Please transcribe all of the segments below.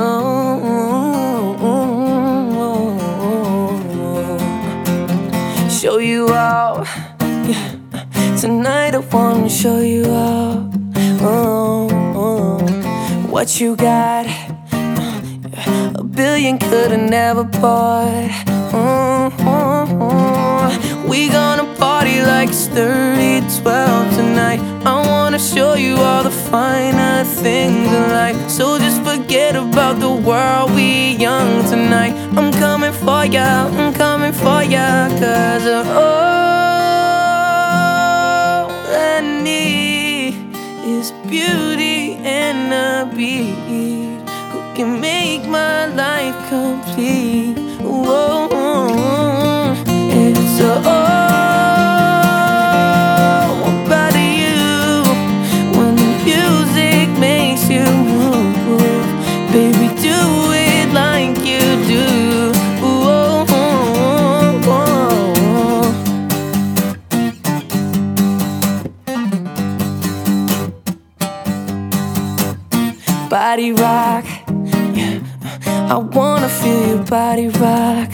Mm-hmm. Show you out. Tonight I wanna show you out. Mm-hmm. What you got? A billion could've never bought. Mm-hmm. We gonna party like it's 30 12 tonight. Show you all the finer things in life. So just forget about the world, we young tonight. I'm coming for ya, I'm coming for ya, cause uh, all I need is beauty and a beat who can make my life complete. Body rock, yeah. Uh, I wanna feel your body rock.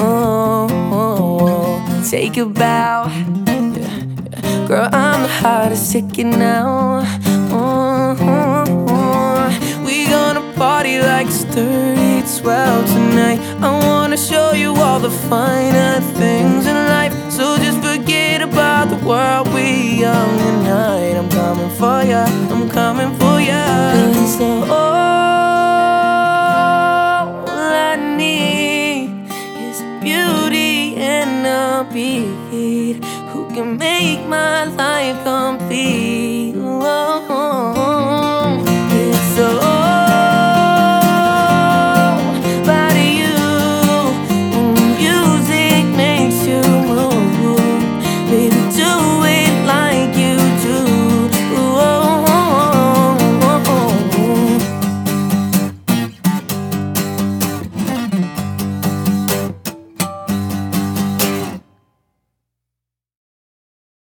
Oh, oh, oh. take a bow. Yeah. Girl, I'm the hottest ticket now. Oh, oh, oh. We gonna party like it's 30 12 tonight. I wanna show you all the finer things in life. So just forget about the world we young tonight. I'm coming for ya, I'm coming for ya. repeat. Who can make my life complete? Oh.